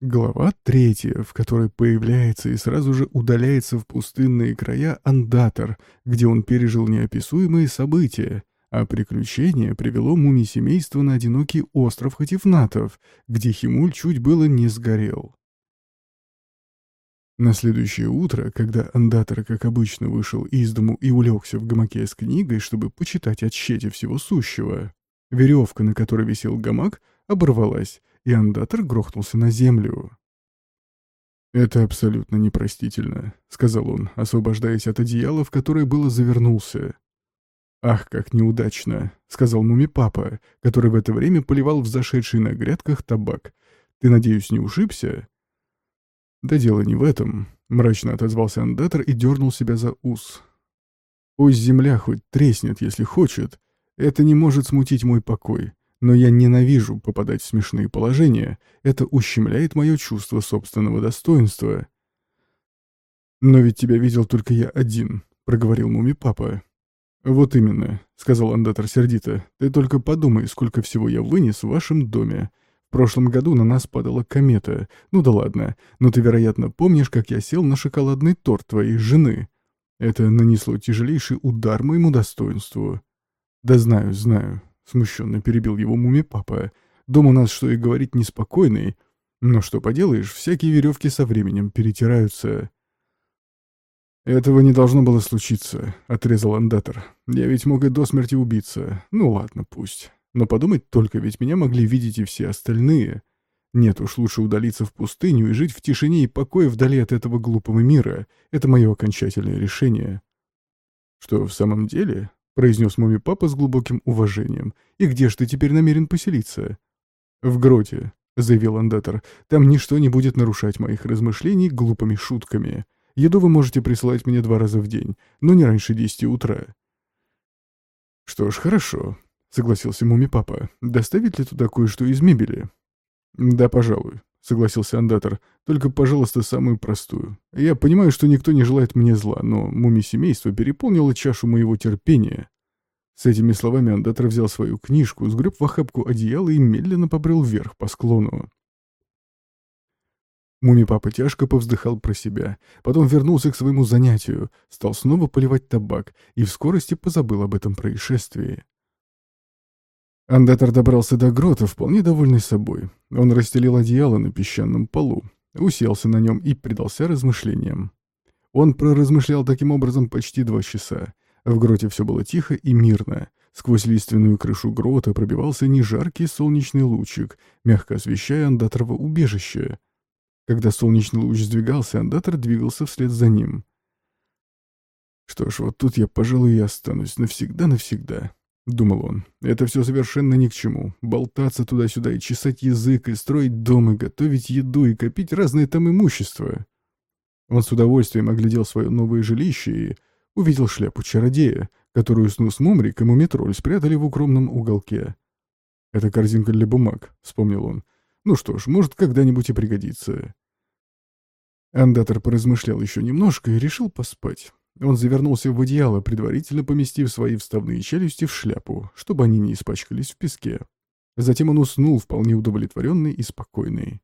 Глава третья, в которой появляется и сразу же удаляется в пустынные края андатор, где он пережил неописуемые события, а приключение привело муми семейство на одинокий остров Хатифнатов, где Химуль чуть было не сгорел. На следующее утро, когда андатор, как обычно, вышел из дому и улегся в гамаке с книгой, чтобы почитать о всего сущего, веревка, на которой висел гамак, оборвалась, и андатор грохнулся на землю. «Это абсолютно непростительно», — сказал он, освобождаясь от одеяла, в которое было завернулся. «Ах, как неудачно», — сказал муми-папа, который в это время поливал в зашедший на грядках табак. «Ты, надеюсь, не ушибся?» «Да дело не в этом», — мрачно отозвался андатор и дернул себя за ус. «Пусть земля хоть треснет, если хочет. Это не может смутить мой покой. Но я ненавижу попадать в смешные положения. Это ущемляет мое чувство собственного достоинства. «Но ведь тебя видел только я один», — проговорил Муми-папа. «Вот именно», — сказал Андатор сердито. «Ты только подумай, сколько всего я вынес в вашем доме. В прошлом году на нас падала комета. Ну да ладно, но ты, вероятно, помнишь, как я сел на шоколадный торт твоей жены. Это нанесло тяжелейший удар моему достоинству». «Да знаю, знаю. Смущенно перебил его муми-папа. Дом у нас, что и говорить, неспокойный. Но что поделаешь, всякие веревки со временем перетираются. «Этого не должно было случиться», — отрезал андатор. «Я ведь мог и до смерти убиться. Ну ладно, пусть. Но подумать только, ведь меня могли видеть и все остальные. Нет уж, лучше удалиться в пустыню и жить в тишине и покое вдали от этого глупого мира. Это мое окончательное решение». «Что, в самом деле?» — произнес муми папа с глубоким уважением. «И где ж ты теперь намерен поселиться?» «В гроте», — заявил андатор. «Там ничто не будет нарушать моих размышлений глупыми шутками. Еду вы можете присылать мне два раза в день, но не раньше десяти утра». «Что ж, хорошо», — согласился муми папа. «Доставить ли туда кое-что из мебели?» «Да, пожалуй», — согласился андатор. «Только, пожалуйста, самую простую. Я понимаю, что никто не желает мне зла, но муми-семейство переполнило чашу моего терпения». С этими словами андатор взял свою книжку, сгреб в охапку одеяла и медленно побрел вверх по склону. Муми-папа тяжко повздыхал про себя, потом вернулся к своему занятию, стал снова поливать табак и в скорости позабыл об этом происшествии. Андатор добрался до грота, вполне довольный собой. Он расстелил одеяло на песчаном полу, уселся на нем и предался размышлениям. Он проразмышлял таким образом почти два часа. В гроте все было тихо и мирно. Сквозь лиственную крышу грота пробивался нежаркий солнечный лучик, мягко освещая андатрово убежище. Когда солнечный луч сдвигался, андатор двигался вслед за ним. «Что ж, вот тут я, пожалуй, и останусь навсегда-навсегда», — думал он. «Это все совершенно ни к чему. Болтаться туда-сюда и чесать язык, и строить дом, и готовить еду, и копить разное там имущество». Он с удовольствием оглядел свое новое жилище и увидел шляпу чародея, которую Снус Мумрик и Мумитроль спрятали в укромном уголке. «Это корзинка для бумаг», — вспомнил он. «Ну что ж, может, когда-нибудь и пригодится». Андатор поразмышлял еще немножко и решил поспать. Он завернулся в одеяло, предварительно поместив свои вставные челюсти в шляпу, чтобы они не испачкались в песке. Затем он уснул, вполне удовлетворенный и спокойный.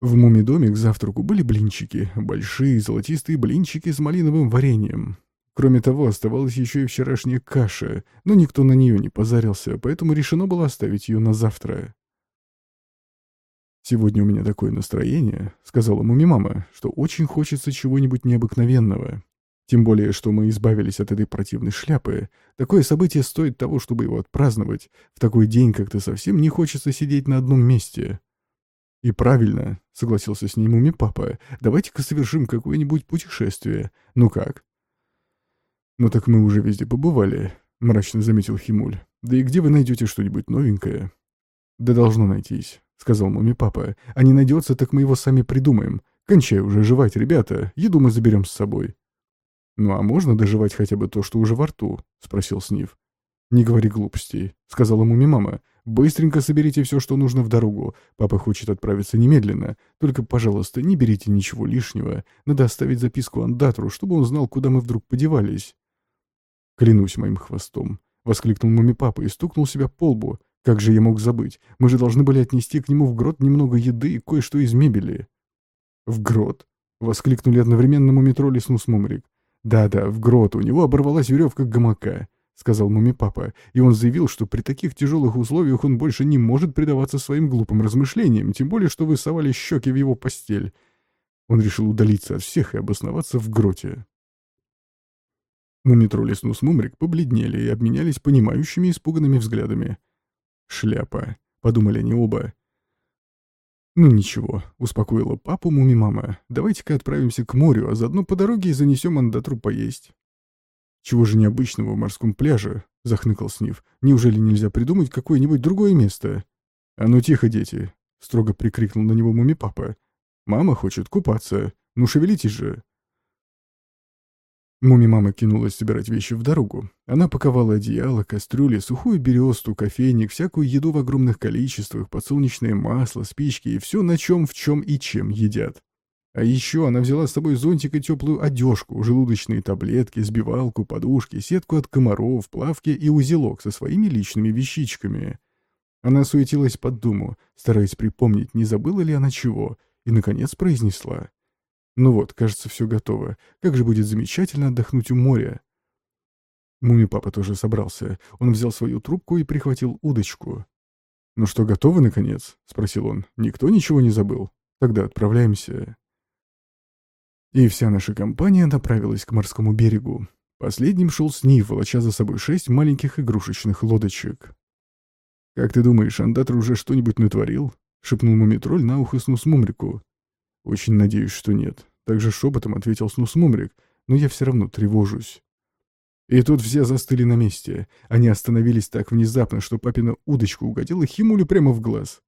В муми-доме к завтраку были блинчики, большие золотистые блинчики с малиновым вареньем. Кроме того, оставалась еще и вчерашняя каша, но никто на нее не позарился, поэтому решено было оставить ее на завтра. «Сегодня у меня такое настроение», — сказала муми-мама, «что очень хочется чего-нибудь необыкновенного. Тем более, что мы избавились от этой противной шляпы. Такое событие стоит того, чтобы его отпраздновать. В такой день как-то совсем не хочется сидеть на одном месте». «И правильно», — согласился с ним уми папа. «Давайте-ка совершим какое-нибудь путешествие. Ну как?» «Ну так мы уже везде побывали», — мрачно заметил Химуль. «Да и где вы найдете что-нибудь новенькое?» «Да должно найтись», — сказал муми папа. «А не найдется, так мы его сами придумаем. Кончай уже жевать, ребята. Еду мы заберем с собой». «Ну а можно доживать хотя бы то, что уже во рту?» — спросил Снив. «Не говори глупостей», — сказала муми мама. Быстренько соберите все, что нужно в дорогу. Папа хочет отправиться немедленно. Только, пожалуйста, не берите ничего лишнего. Надо оставить записку Андатру, чтобы он знал, куда мы вдруг подевались. Клянусь моим хвостом. Воскликнул муми папа и стукнул себя по лбу. Как же я мог забыть? Мы же должны были отнести к нему в грот немного еды и кое-что из мебели. В грот? Воскликнули одновременно Мумитроль и Снус Мумрик. Да-да, в грот. У него оборвалась веревка гамака. — сказал муми-папа, и он заявил, что при таких тяжелых условиях он больше не может предаваться своим глупым размышлениям, тем более, что вы совали щеки в его постель. Он решил удалиться от всех и обосноваться в гроте. Мумитроль и Снус Мумрик побледнели и обменялись понимающими испуганными взглядами. «Шляпа», — подумали они оба. «Ну ничего», — успокоила папу муми-мама. «Давайте-ка отправимся к морю, а заодно по дороге и занесем андатру поесть». «Чего же необычного в морском пляже?» — захныкал Снив. «Неужели нельзя придумать какое-нибудь другое место?» «А ну тихо, дети!» — строго прикрикнул на него муми-папа. «Мама хочет купаться. Ну шевелитесь же!» Муми-мама кинулась собирать вещи в дорогу. Она паковала одеяло, кастрюли, сухую бересту, кофейник, всякую еду в огромных количествах, подсолнечное масло, спички и все, на чем, в чем и чем едят. А еще она взяла с собой зонтик и теплую одежку, желудочные таблетки, сбивалку, подушки, сетку от комаров, плавки и узелок со своими личными вещичками. Она суетилась под думу, стараясь припомнить, не забыла ли она чего, и, наконец, произнесла. «Ну вот, кажется, все готово. Как же будет замечательно отдохнуть у моря!» Муми-папа тоже собрался. Он взял свою трубку и прихватил удочку. «Ну что, готовы, наконец?» — спросил он. «Никто ничего не забыл? Тогда отправляемся». И вся наша компания направилась к морскому берегу. Последним шел Снив, волоча за собой шесть маленьких игрушечных лодочек. «Как ты думаешь, андатр уже что-нибудь натворил?» — шепнул Мумитроль на ухо Снус Мумрику. «Очень надеюсь, что нет», — также шепотом ответил Снус Мумрик, «но я все равно тревожусь». И тут все застыли на месте. Они остановились так внезапно, что папина удочка угодила Химулю прямо в глаз.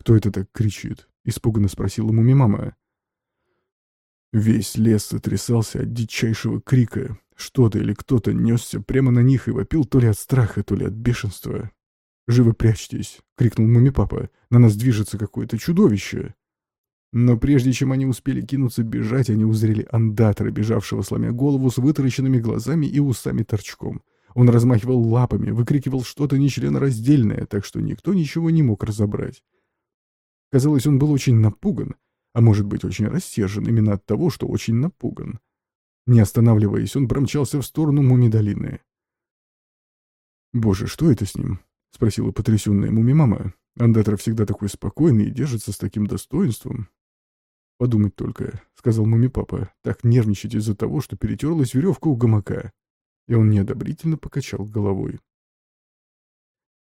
«Кто это так кричит?» — испуганно спросила муми-мама. Весь лес сотрясался от дичайшего крика. Что-то или кто-то несся прямо на них и вопил то ли от страха, то ли от бешенства. «Живо прячьтесь!» — крикнул муми-папа. «На нас движется какое-то чудовище!» Но прежде чем они успели кинуться бежать, они узрели андатора, бежавшего сломя голову с вытаращенными глазами и усами торчком. Он размахивал лапами, выкрикивал что-то нечленораздельное, так что никто ничего не мог разобрать. Казалось, он был очень напуган, а может быть очень рассержен именно от того, что очень напуган. Не останавливаясь, он промчался в сторону Мумидолины. «Боже, что это с ним?» — спросила потрясенная Муми-мама. «Андатор всегда такой спокойный и держится с таким достоинством». «Подумать только», — сказал Муми-папа, — «так нервничать из-за того, что перетерлась веревка у гамака». И он неодобрительно покачал головой.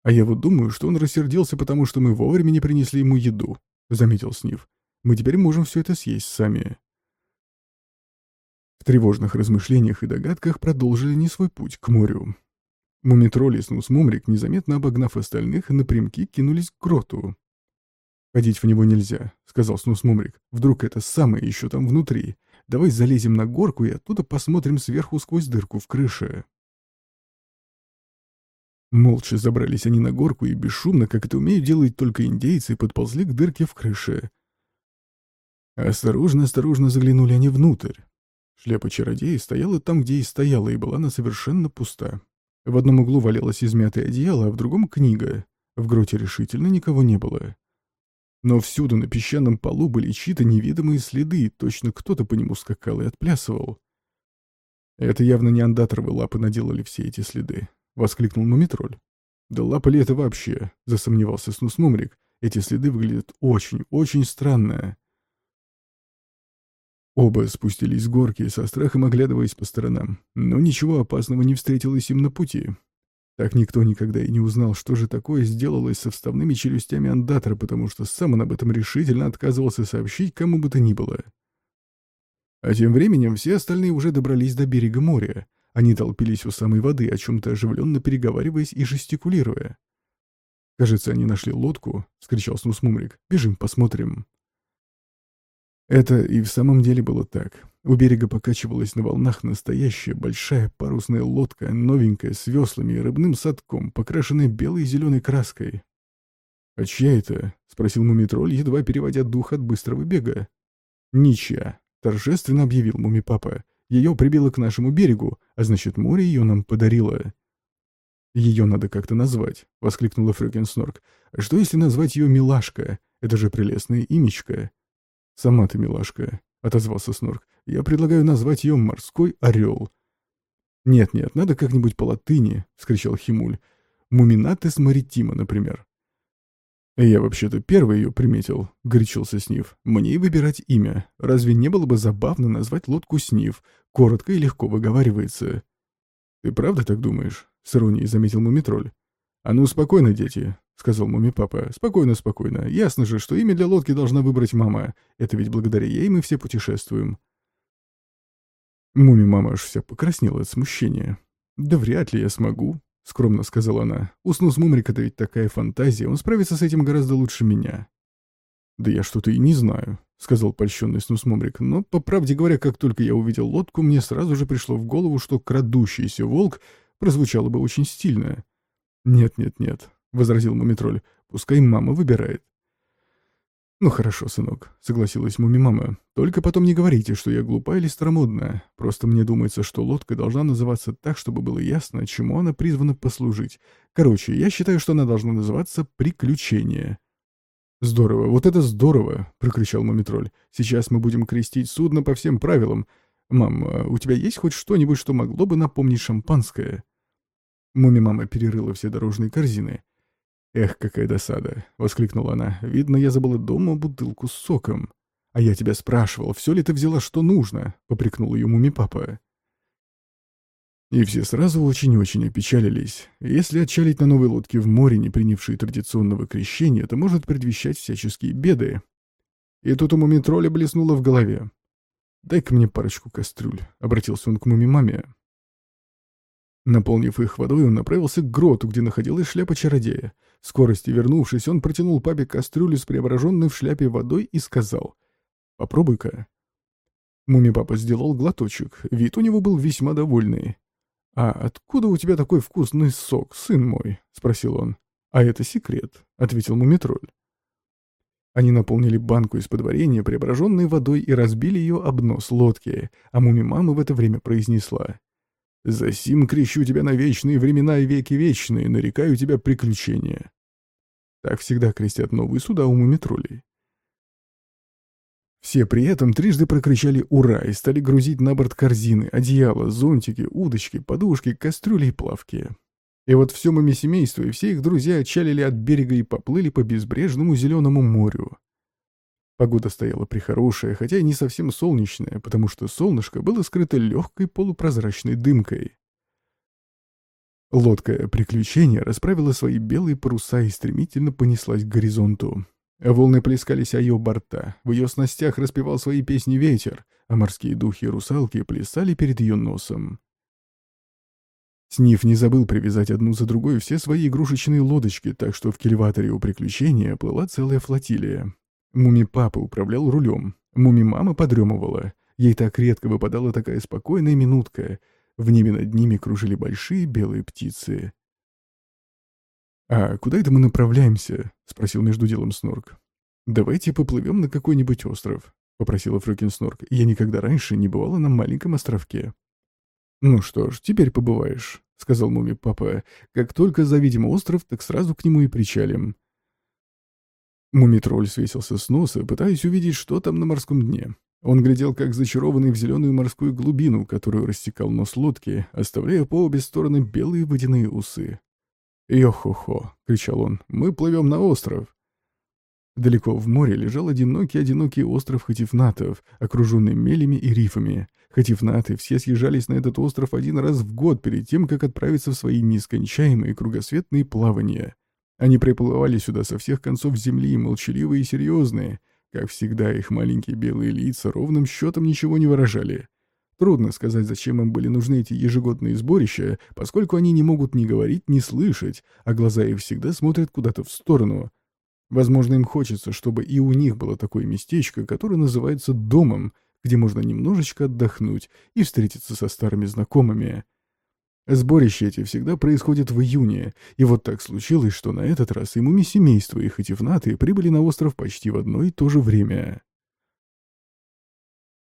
«А я вот думаю, что он рассердился, потому что мы вовремя не принесли ему еду», — заметил Снив. Мы теперь можем все это съесть сами. В тревожных размышлениях и догадках продолжили не свой путь к морю. Мумитроль и Снус Мумрик, незаметно обогнав остальных, напрямки кинулись к гроту. «Ходить в него нельзя», — сказал Снус Мумрик. «Вдруг это самое еще там внутри. Давай залезем на горку и оттуда посмотрим сверху сквозь дырку в крыше». Молча забрались они на горку и бесшумно, как это умеют делать только индейцы, подползли к дырке в крыше. Осторожно-осторожно заглянули они внутрь. Шляпа чародея стояла там, где и стояла, и была она совершенно пуста. В одном углу валялось измятое одеяло, а в другом — книга. В гроте решительно никого не было. Но всюду на песчаном полу были чьи-то невидимые следы, точно кто-то по нему скакал и отплясывал. «Это явно не андаторовые лапы наделали все эти следы», — воскликнул Мумитроль. «Да лапы ли это вообще?» — засомневался Снус Мумрик. «Эти следы выглядят очень, очень странно». Оба спустились с горки, со страхом оглядываясь по сторонам, но ничего опасного не встретилось им на пути. Так никто никогда и не узнал, что же такое сделалось со вставными челюстями андатора, потому что сам он об этом решительно отказывался сообщить кому бы то ни было. А тем временем все остальные уже добрались до берега моря. Они толпились у самой воды, о чем-то оживленно переговариваясь и жестикулируя. «Кажется, они нашли лодку», — скричал Снус Мумрик. «Бежим, посмотрим». Это и в самом деле было так. У берега покачивалась на волнах настоящая большая парусная лодка, новенькая, с веслами и рыбным садком, покрашенная белой и зеленой краской. «А чья это?» — спросил Мумитроль, едва переводя дух от быстрого бега. «Ничья», — торжественно объявил Мумипапа. «Ее прибило к нашему берегу, а значит, море ее нам подарило». «Ее надо как-то назвать», — воскликнула Фрёкин Снорк. «А что, если назвать ее Милашка? Это же прелестное имечко». «Сама ты Милашка», — отозвался Снорк. «Я предлагаю назвать ее Морской Орел». «Нет-нет, надо как-нибудь по латыни», — вскричал Химуль. «Муминатес маритима, например». «Я вообще-то первый ее приметил», — горячился Снив. «Мне и выбирать имя. Разве не было бы забавно назвать лодку Снив? Коротко и легко выговаривается». «Ты правда так думаешь?» — с иронией заметил Мумитроль. «А ну, спокойно, дети», — сказал Муми-папа. «Спокойно, спокойно. Ясно же, что имя для лодки должна выбрать мама. Это ведь благодаря ей мы все путешествуем». Муми-мама аж вся покраснела от смущения. «Да вряд ли я смогу», — скромно сказала она. «У Снус Мумрика-то ведь такая фантазия, он справится с этим гораздо лучше меня». «Да я что-то и не знаю», — сказал польщенный Снус Мумрик. «Но, по правде говоря, как только я увидел лодку, мне сразу же пришло в голову, что крадущийся волк прозвучало бы очень стильно». «Нет-нет-нет», — возразил Мумитроль. «Пускай мама выбирает». «Ну хорошо, сынок», — согласилась Муми-мама. «Только потом не говорите, что я глупа или старомодная. Просто мне думается, что лодка должна называться так, чтобы было ясно, чему она призвана послужить. Короче, я считаю, что она должна называться «Приключение». «Здорово, вот это здорово!» — прокричал Мумитроль. «Сейчас мы будем крестить судно по всем правилам. Мам, а у тебя есть хоть что-нибудь, что могло бы напомнить шампанское?» Муми-мама перерыла все дорожные корзины. «Эх, какая досада!» — воскликнула она. «Видно, я забыла дома бутылку с соком». «А я тебя спрашивал, все ли ты взяла, что нужно?» — попрекнул ее муми-папа. И все сразу очень-очень опечалились. Если отчалить на новой лодке в море, не принявшей традиционного крещения, это может предвещать всяческие беды. И тут у мумитроля блеснуло в голове. «Дай-ка мне парочку кастрюль», — обратился он к муми-маме. Наполнив их водой, он направился к гроту, где находилась шляпа чародея. В скорости вернувшись, он протянул папе кастрюлю с преображенной в шляпе водой и сказал «Попробуй-ка». Муми-папа сделал глоточек, вид у него был весьма довольный. «А откуда у тебя такой вкусный сок, сын мой?» — спросил он. «А это секрет», — ответил Мумитроль. Они наполнили банку из-под варенья, преображенной водой, и разбили ее об нос лодки, а муми-мама в это время произнесла Засим крещу тебя на вечные времена и веки вечные, нарекаю тебя приключения. Так всегда крестят новые суда у мумитролей. Все при этом трижды прокричали «Ура!» и стали грузить на борт корзины, одеяла, зонтики, удочки, подушки, кастрюли и плавки. И вот все маме семейство и все их друзья отчалили от берега и поплыли по безбрежному зеленому морю. Погода стояла прихорошая, хотя и не совсем солнечная, потому что солнышко было скрыто легкой полупрозрачной дымкой. Лодка приключения расправила свои белые паруса и стремительно понеслась к горизонту. Волны плескались о ее борта, в ее снастях распевал свои песни ветер, а морские духи и русалки плясали перед ее носом. Сниф не забыл привязать одну за другой все свои игрушечные лодочки, так что в кильваторе у приключения плыла целая флотилия. Муми-папа управлял рулем. Муми-мама подремывала. Ей так редко выпадала такая спокойная минутка. В небе над ними кружили большие белые птицы. «А куда это мы направляемся?» — спросил между делом Снорк. «Давайте поплывем на какой-нибудь остров», — попросила Фрюкин Снорк. «Я никогда раньше не бывала на маленьком островке». «Ну что ж, теперь побываешь», — сказал Муми-папа. «Как только завидим остров, так сразу к нему и причалим. Мумитроль свесился с носа, пытаясь увидеть, что там на морском дне. Он глядел, как зачарованный в зеленую морскую глубину, которую растекал нос лодки, оставляя по обе стороны белые водяные усы. «Йо-хо-хо!» — кричал он. «Мы плывем на остров!» Далеко в море лежал одинокий-одинокий остров Хатифнатов, окруженный мелями и рифами. Хатифнаты все съезжались на этот остров один раз в год перед тем, как отправиться в свои нескончаемые кругосветные плавания. Они приплывали сюда со всех концов земли, молчаливые и серьезные. Как всегда, их маленькие белые лица ровным счетом ничего не выражали. Трудно сказать, зачем им были нужны эти ежегодные сборища, поскольку они не могут ни говорить, ни слышать, а глаза их всегда смотрят куда-то в сторону. Возможно, им хочется, чтобы и у них было такое местечко, которое называется домом, где можно немножечко отдохнуть и встретиться со старыми знакомыми. Сборища эти всегда происходят в июне, и вот так случилось, что на этот раз и муми-семейство и хатифнаты прибыли на остров почти в одно и то же время.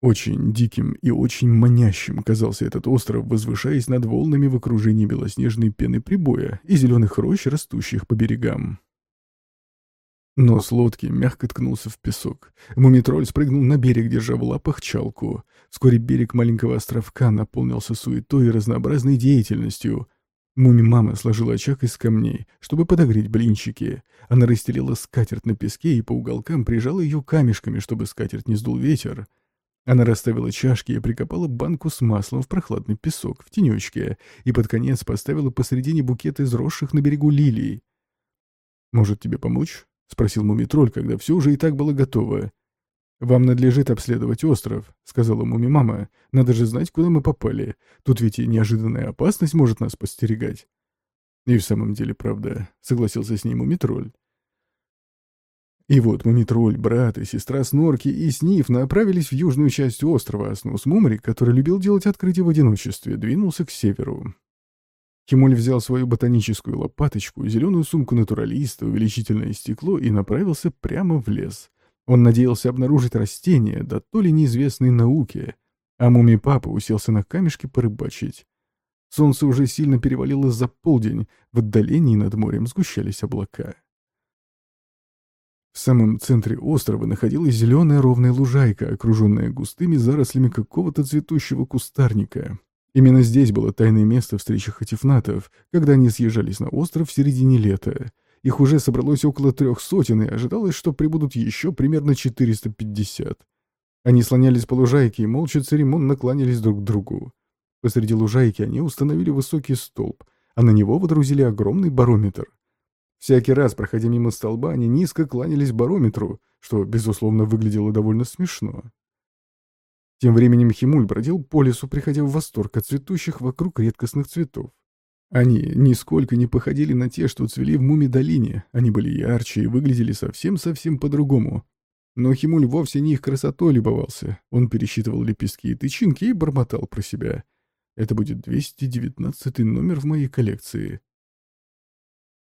Очень диким и очень манящим казался этот остров, возвышаясь над волнами в окружении белоснежной пены прибоя и зеленых рощ, растущих по берегам. Нос лодки мягко ткнулся в песок. Мумитроль спрыгнул на берег, держа в лапах чалку. Вскоре берег маленького островка наполнился суетой и разнообразной деятельностью. Муми-мама сложила очаг из камней, чтобы подогреть блинчики. Она расстелила скатерть на песке и по уголкам прижала ее камешками, чтобы скатерть не сдул ветер. Она расставила чашки и прикопала банку с маслом в прохладный песок, в тенечке, и под конец поставила посредине букет из росших на берегу лилий. «Может, тебе помочь?» — спросил Мумитроль, когда все уже и так было готово. «Вам надлежит обследовать остров», — сказала Муми-мама. «Надо же знать, куда мы попали. Тут ведь и неожиданная опасность может нас постерегать». «И в самом деле правда», — согласился с ней Мумитроль. И вот Мумитроль, брат и сестра Снорки и Сниф направились в южную часть острова, а Снус Мумрик, который любил делать открытия в одиночестве, двинулся к северу. Химуль взял свою ботаническую лопаточку, зеленую сумку натуралиста, увеличительное стекло и направился прямо в лес. Он надеялся обнаружить растения, да то ли неизвестной науке. А муми-папа уселся на камешке порыбачить. Солнце уже сильно перевалило за полдень, в отдалении над морем сгущались облака. В самом центре острова находилась зеленая ровная лужайка, окруженная густыми зарослями какого-то цветущего кустарника. Именно здесь было тайное место встречи хатифнатов, когда они съезжались на остров в середине лета. Их уже собралось около трех сотен, и ожидалось, что прибудут еще примерно 450. Они слонялись по лужайке и молча церемонно кланялись друг к другу. Посреди лужайки они установили высокий столб, а на него водрузили огромный барометр. Всякий раз, проходя мимо столба, они низко кланялись барометру, что, безусловно, выглядело довольно смешно. Тем временем Химуль бродил по лесу, приходя в восторг от цветущих вокруг редкостных цветов. Они нисколько не походили на те, что цвели в Муми-долине, они были ярче и выглядели совсем-совсем по-другому. Но Химуль вовсе не их красотой любовался. Он пересчитывал лепестки и тычинки и бормотал про себя. Это будет 219 номер в моей коллекции.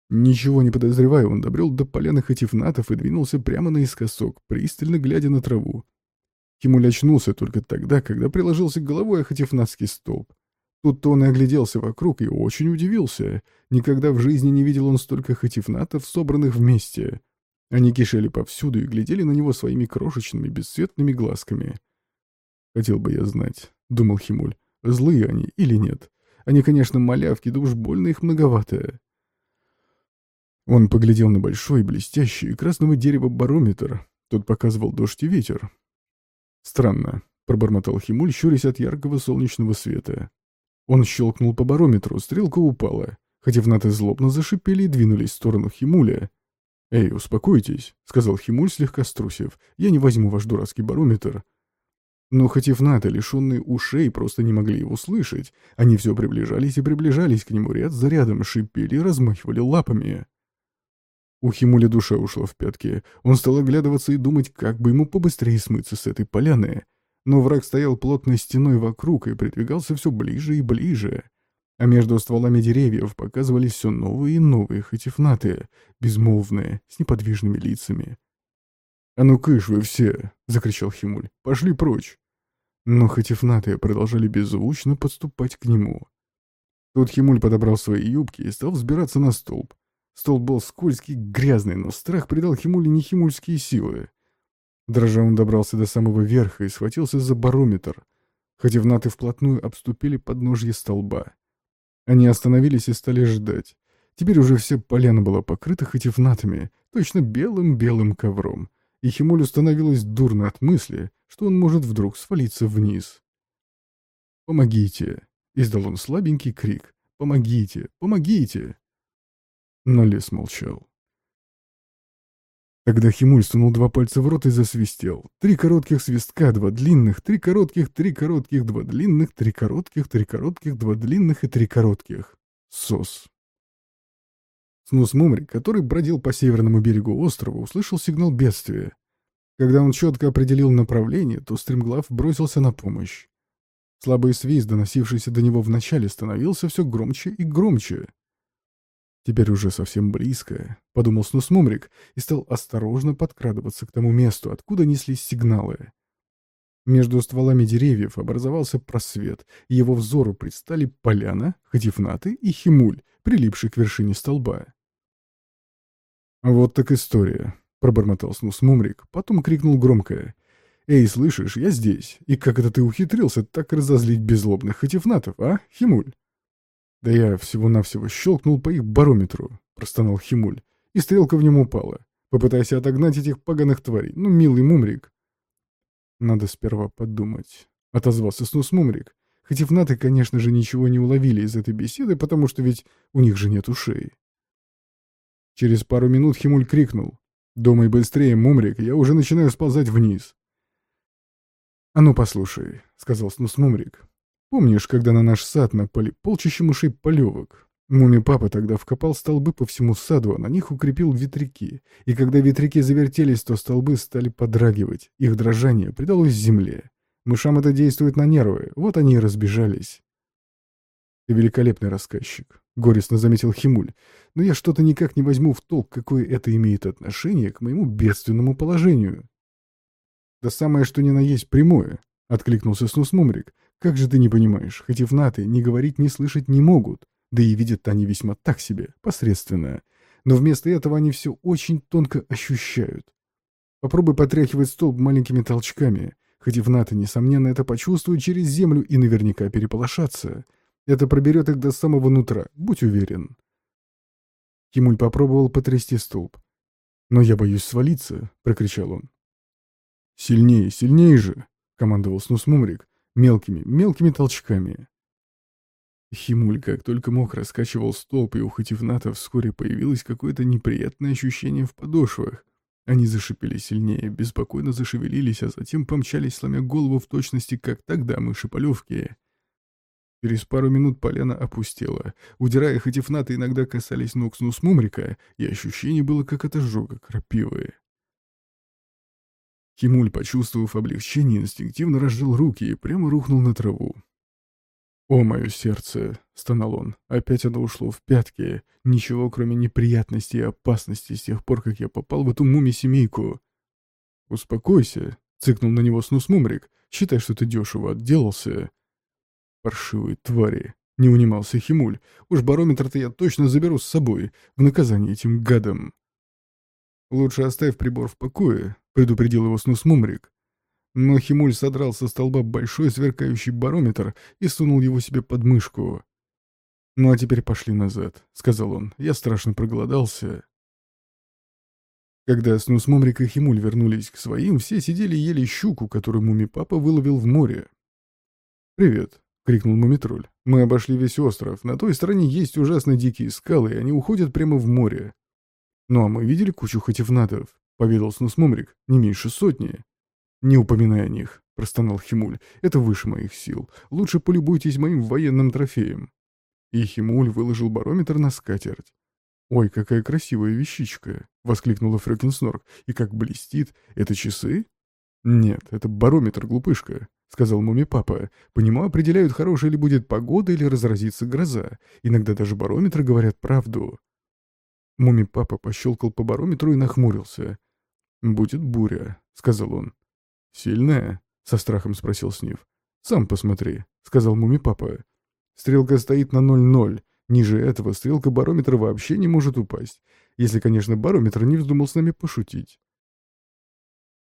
Ничего не подозревая, он добрел до поляны хатифнатов и двинулся прямо наискосок, пристально глядя на траву. Химуль очнулся только тогда, когда приложился головой о хатифнатский столб. Тут-то он и огляделся вокруг и очень удивился. Никогда в жизни не видел он столько хатифнатов, собранных вместе. Они кишели повсюду и глядели на него своими крошечными бесцветными глазками. «Хотел бы я знать», — думал Химуль, — «злые они или нет. Они, конечно, малявки, да уж больно их многовато». Он поглядел на большой, блестящий, красного дерева барометр. Тот показывал дождь и ветер. «Странно», — пробормотал Химуль, щурясь от яркого солнечного света. Он щелкнул по барометру, стрелка упала. Хотя Хативнаты злобно зашипели и двинулись в сторону Химуля. «Эй, успокойтесь», — сказал Химуль, слегка струсив. «Я не возьму ваш дурацкий барометр». Но Хативнаты, лишенные ушей, просто не могли его слышать. Они все приближались и приближались к нему ряд за рядом, шипели и размахивали лапами. У Химуля душа ушла в пятки. Он стал оглядываться и думать, как бы ему побыстрее смыться с этой поляны. Но враг стоял плотной стеной вокруг и придвигался все ближе и ближе. А между стволами деревьев показывались все новые и новые хатифнаты, безмолвные, с неподвижными лицами. «А ну кыш вы все!» — закричал Химуль. «Пошли прочь!» Но хатифнаты продолжали беззвучно подступать к нему. Тут Химуль подобрал свои юбки и стал взбираться на столб. Стол был скользкий, грязный, но страх придал Химуле нехимульские силы. Дрожа он добрался до самого верха и схватился за барометр. Хотя внаты вплотную обступили подножье столба. Они остановились и стали ждать. Теперь уже вся поляна была покрыта хативнатами, точно белым-белым ковром, и Химулю становилось дурно от мысли, что он может вдруг свалиться вниз. «Помогите!» — издал он слабенький крик. «Помогите! Помогите!» Но лес молчал. Тогда Химуль сунул два пальца в рот и засвистел. Три коротких свистка, два длинных, три коротких, три коротких, два длинных, три коротких, три коротких, два длинных и три коротких. Сос. Снус Мумрик, который бродил по северному берегу острова, услышал сигнал бедствия. Когда он четко определил направление, то стремглав бросился на помощь. Слабый свист, доносившийся до него вначале, становился все громче и громче. Теперь уже совсем близко, — подумал Снусмумрик и стал осторожно подкрадываться к тому месту, откуда неслись сигналы. Между стволами деревьев образовался просвет, и его взору предстали поляна, хатифнаты и химуль, прилипший к вершине столба. «Вот так история», — пробормотал снус Мумрик, потом крикнул громко. «Эй, слышишь, я здесь. И как это ты ухитрился так разозлить беззлобных хатифнатов, а, Химуль?» «Да я всего-навсего щелкнул по их барометру», — простонал Химуль, и стрелка в нем упала. «Попытайся отогнать этих поганых тварей. Ну, милый Мумрик». «Надо сперва подумать», — отозвался снус Мумрик. Хатифнаты, конечно же, ничего не уловили из этой беседы, потому что ведь у них же нет ушей. Через пару минут Химуль крикнул. «Думай быстрее, Мумрик, я уже начинаю сползать вниз». «А ну послушай», — сказал Снус Мумрик. «Помнишь, когда на наш сад напали полчища мышей полевок? Муми-папа тогда вкопал столбы по всему саду, а на них укрепил ветряки. И когда ветряки завертелись, то столбы стали подрагивать. Их дрожание придалось земле. Мышам это действует на нервы, вот они и разбежались. «Ты великолепный рассказчик», — горестно заметил Химуль, «но я что-то никак не возьму в толк, какое это имеет отношение к моему бедственному положению». «Да самое что ни на есть прямое», — откликнулся Снус Мумрик. «Как же ты не понимаешь, хоть и фнаты ни говорить, ни слышать не могут, да и видят они весьма так себе, посредственно, но вместо этого они все очень тонко ощущают. Попробуй потряхивать столб маленькими толчками, Хоть и фнаты, несомненно, это почувствуют через землю и наверняка переполошатся. Это проберет их до самого нутра, будь уверен. Кимуль попробовал потрясти столб. «Но я боюсь свалиться», — прокричал он. «Сильнее, сильнее же!» — командовал Снус Мумрик. «Мелкими, мелкими толчками». Химуль, как только мог, раскачивал столб, и у Хативната вскоре появилось какое-то неприятное ощущение в подошвах. Они зашипели сильнее, беспокойно зашевелились, а затем помчались, сломя голову в точности, как тогда мыши полевки. Через пару минут поляна опустела. Удирая, фнаты иногда касались ног снус мумрика, и ощущение было, как от ожога крапивы. Химуль, почувствовав облегчение, инстинктивно разжал руки и прямо рухнул на траву. «О, мое сердце!» — стонал он. «Опять оно ушло в пятки. Ничего, кроме неприятностей и опасностей с тех пор, как я попал в эту муми-семейку». «Успокойся!» — цыкнул на него снус Мумрик. «Считай, что ты дешево отделался». «Паршивые твари!» — не унимался Химуль. «Уж барометр-то я точно заберу с собой, в наказание этим гадам». «Лучше оставь прибор в покое», — предупредил его снус Мумрик. Но Химуль содрал со столба большой сверкающий барометр и сунул его себе под мышку. «Ну а теперь пошли назад», — сказал он. «Я страшно проголодался». Когда Снус Мумрик и Химуль вернулись к своим, все сидели и ели щуку, которую Муми-папа выловил в море. «Привет», — крикнул Мумитроль. «Мы обошли весь остров. На той стороне есть ужасно дикие скалы, и они уходят прямо в море». «Ну а мы видели кучу хативнатов», — поведал Снус Мумрик. «Не меньше сотни». «Не упоминай о них», — простонал Химуль. «Это выше моих сил. Лучше полюбуйтесь моим военным трофеем». И Химуль выложил барометр на скатерть. «Ой, какая красивая вещичка!» — воскликнула Фрёкинснорк. «И как блестит! Это часы?» «Нет, это барометр, глупышка», — сказал муми-папа. «По нему определяют, хорошая ли будет погода или разразится гроза. Иногда даже барометры говорят правду». Муми-папа пощелкал по барометру и нахмурился. «Будет буря», — сказал он. «Сильная?» — со страхом спросил Снив. «Сам посмотри», — сказал муми-папа. «Стрелка стоит на 0-0. Ниже этого стрелка барометра вообще не может упасть, если, конечно, барометр не вздумал с нами пошутить».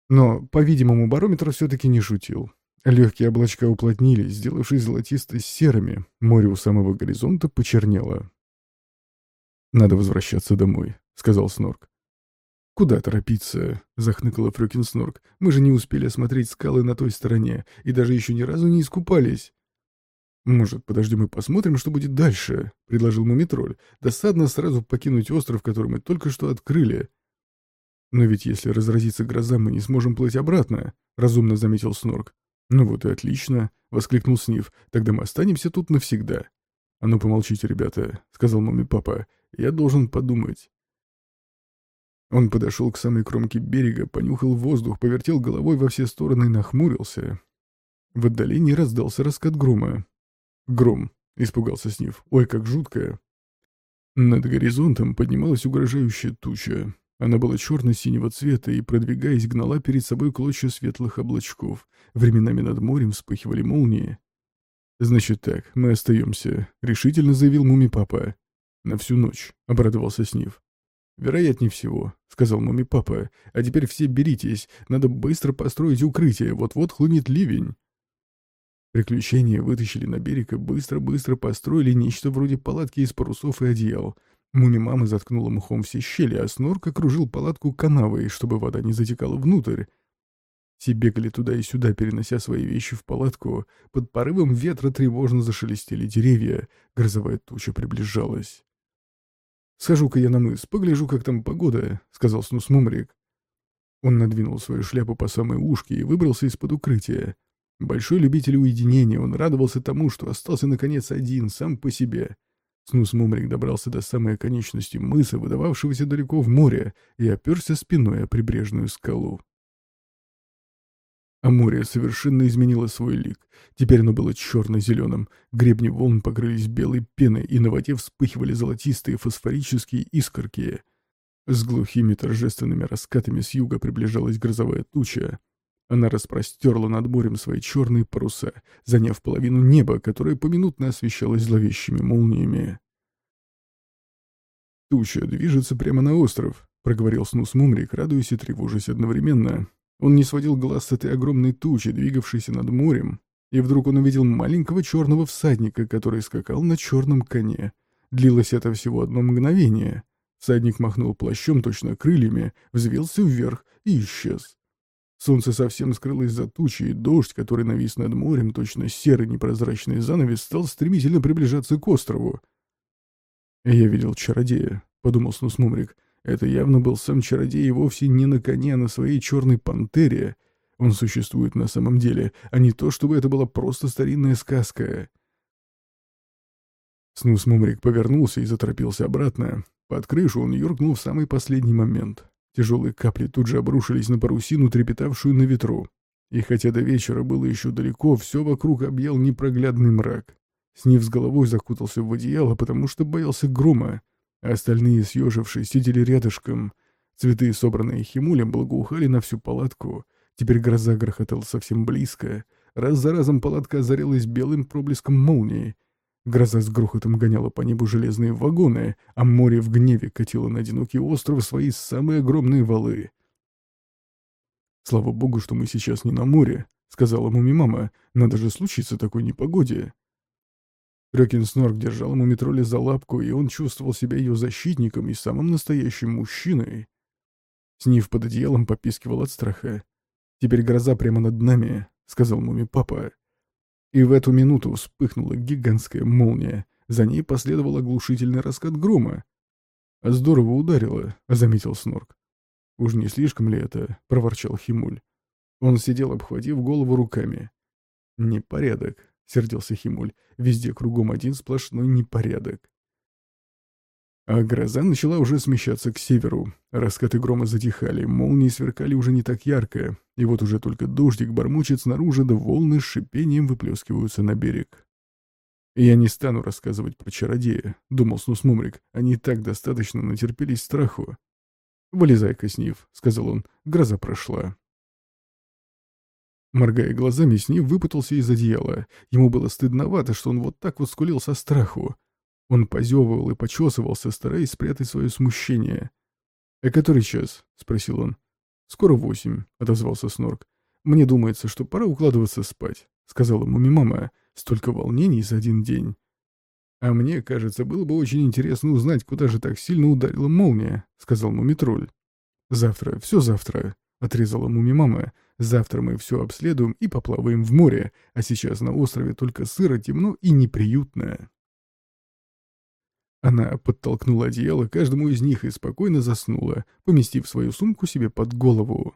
Но, по-видимому, барометр все-таки не шутил. Легкие облачка уплотнились, сделавшись золотисто-серыми. Море у самого горизонта почернело. «Надо возвращаться домой», — сказал Снорк. «Куда торопиться?» — захныкала Фрёкин Снорк. «Мы же не успели осмотреть скалы на той стороне и даже еще ни разу не искупались». «Может, подождем и посмотрим, что будет дальше?» — предложил Мумитроль. «Досадно сразу покинуть остров, который мы только что открыли». «Но ведь если разразится гроза, мы не сможем плыть обратно», — разумно заметил Снорк. «Ну вот и отлично», — воскликнул Снив. «Тогда мы останемся тут навсегда». «А ну помолчите, ребята», — сказал муми-папа. «Я должен подумать». Он подошел к самой кромке берега, понюхал воздух, повертел головой во все стороны и нахмурился. В отдалении раздался раскат грома. «Гром!» — испугался Снив. «Ой, как жутко!» Над горизонтом поднималась угрожающая туча. Она была черно-синего цвета и, продвигаясь, гнала перед собой клочья светлых облачков. Временами над морем вспыхивали молнии. «Значит так, мы остаемся», — решительно заявил муми-папа. «На всю ночь», — обрадовался Снив. «Вероятнее всего», — сказал муми-папа. «А теперь все беритесь, надо быстро построить укрытие, вот-вот хлынет ливень». Приключения вытащили на берег и быстро-быстро построили нечто вроде палатки из парусов и одеял. Муми-мама заткнула мухом все щели, а Снорк окружил палатку канавой, чтобы вода не затекала внутрь. Все бегали туда и сюда, перенося свои вещи в палатку. Под порывом ветра тревожно зашелестели деревья. Грозовая туча приближалась. «Схожу-ка я на мыс, погляжу, как там погода», — сказал Снус Мумрик. Он надвинул свою шляпу по самой ушке и выбрался из-под укрытия. Большой любитель уединения, он радовался тому, что остался наконец один, сам по себе. Снус Мумрик добрался до самой конечности мыса, выдававшегося далеко в море, и оперся спиной о прибрежную скалу. А море совершенно изменило свой лик. Теперь оно было черно-зеленым, гребни волн покрылись белой пеной, и на воде вспыхивали золотистые фосфорические искорки. С глухими торжественными раскатами с юга приближалась грозовая туча. Она распростерла над морем свои черные паруса, заняв половину неба, которое поминутно освещалось зловещими молниями. «Туча движется прямо на остров», — проговорил Снус Мумрик, радуясь и тревожась одновременно. Он не сводил глаз с этой огромной тучи, двигавшейся над морем, и вдруг он увидел маленького черного всадника, который скакал на черном коне. Длилось это всего одно мгновение. Всадник махнул плащом точно крыльями, взвелся вверх и исчез. Солнце совсем скрылось за тучей, и дождь, который навис над морем, точно серый непрозрачный занавес, стал стремительно приближаться к острову. «Я видел чародея», — подумал Снус Мумрик. «Это явно был сам чародей и вовсе не на коне, а на своей черной пантере. Он существует на самом деле, а не то, чтобы это была просто старинная сказка». Снус Мумрик повернулся и заторопился обратно. Под крышу он юркнул в самый последний момент. Тяжелые капли тут же обрушились на парусину, трепетавшую на ветру. И хотя до вечера было еще далеко, все вокруг объял непроглядный мрак. Снив с головой закутался в одеяло, потому что боялся грома, остальные, съежившись, сидели рядышком. Цветы, собранные химулем, благоухали на всю палатку. Теперь гроза грохотала совсем близко. Раз за разом палатка озарилась белым проблеском молнии — Гроза с грохотом гоняла по небу железные вагоны, а море в гневе катило на одинокий остров свои самые огромные валы. «Слава богу, что мы сейчас не на море», — сказала муми-мама. «Надо же случиться такой непогоде». Рёкин Снорк держал мумитроли за лапку, и он чувствовал себя ее защитником и самым настоящим мужчиной. Снив под одеялом попискивал от страха. «Теперь гроза прямо над нами», — сказал муми-папа. И в эту минуту вспыхнула гигантская молния. За ней последовал оглушительный раскат грома. «Здорово ударило», — заметил Снорк. «Уж не слишком ли это?» — проворчал Химуль. Он сидел, обхватив голову руками. «Непорядок», — сердился Химуль. «Везде кругом один сплошной непорядок». А гроза начала уже смещаться к северу. Раскаты грома затихали, молнии сверкали уже не так ярко, и вот уже только дождик бормочет снаружи, да волны с шипением выплескиваются на берег. «Я не стану рассказывать про чародея», — думал Снус Мумрик. «Они так достаточно натерпелись страху». «Вылезай-ка, Снив», — сказал он. «Гроза прошла». Моргая глазами, Снив выпутался из одеяла. Ему было стыдновато, что он вот так вот скулил со страху. Он позевывал и почесывался, стараясь спрятать свое смущение. «А который час?» — спросил он. «Скоро восемь», — отозвался Снорк. «Мне думается, что пора укладываться спать», — сказала муми-мама. «Столько волнений за один день». «А мне, кажется, было бы очень интересно узнать, куда же так сильно ударила молния», — сказал мумитроль. «Завтра, все завтра», — отрезала муми-мама. «Завтра мы все обследуем и поплаваем в море, а сейчас на острове только сыро, темно и неприютно». Она подтолкнула одеяло каждому из них и спокойно заснула, поместив свою сумку себе под голову.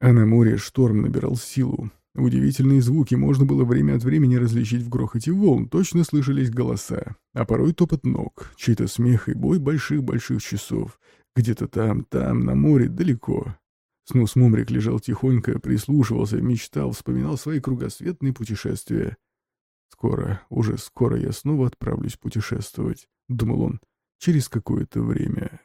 А на море шторм набирал силу. Удивительные звуки можно было время от времени различить в грохоте волн, точно слышались голоса, а порой топот ног, чей-то смех и бой больших-больших часов. Где-то там, там, на море, далеко. Снус Мумрик лежал тихонько, прислушивался, мечтал, вспоминал свои кругосветные путешествия. «Скоро, уже скоро я снова отправлюсь путешествовать», — думал он, — «через какое-то время».